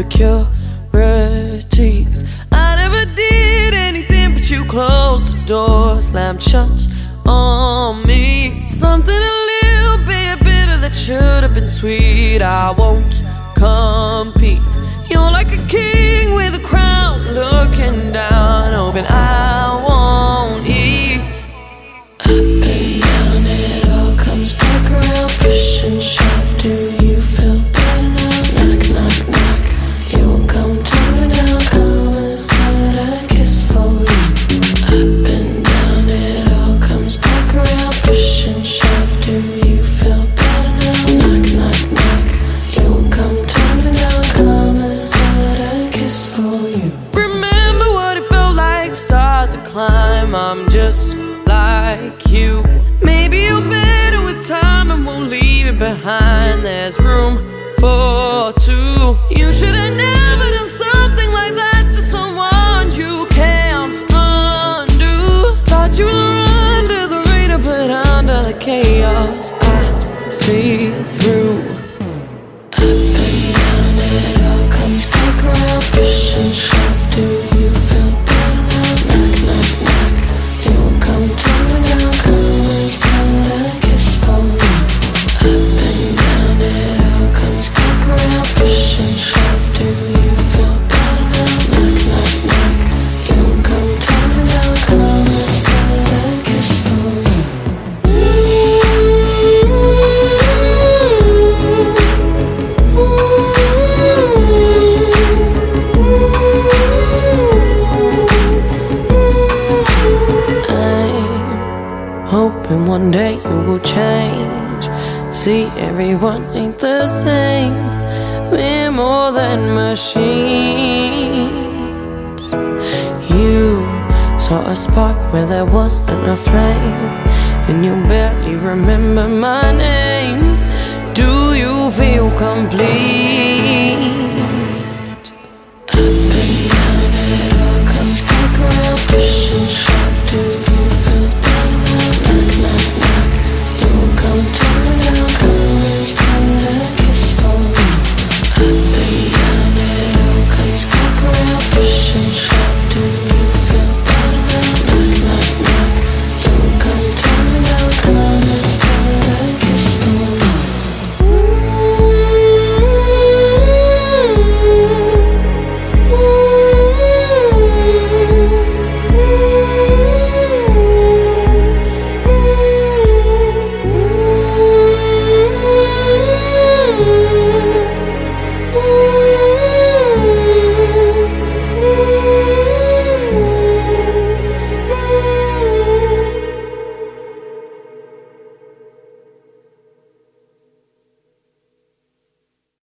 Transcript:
insecurities. I never did anything but you closed the door, slammed shut on me. Something a little bit bitter that should have been sweet. I won't climb. I'm just like you. Maybe you're better with time and won't leave it behind. There's room for two. You should have never done something like that to someone you can't undo. Thought you were under the radar, but under the chaos, I see through. Hoping one day you will change. See, everyone ain't the same. We're more than machines. You saw a spark where there wasn't a flame, and you barely remember my name. Do you feel complete?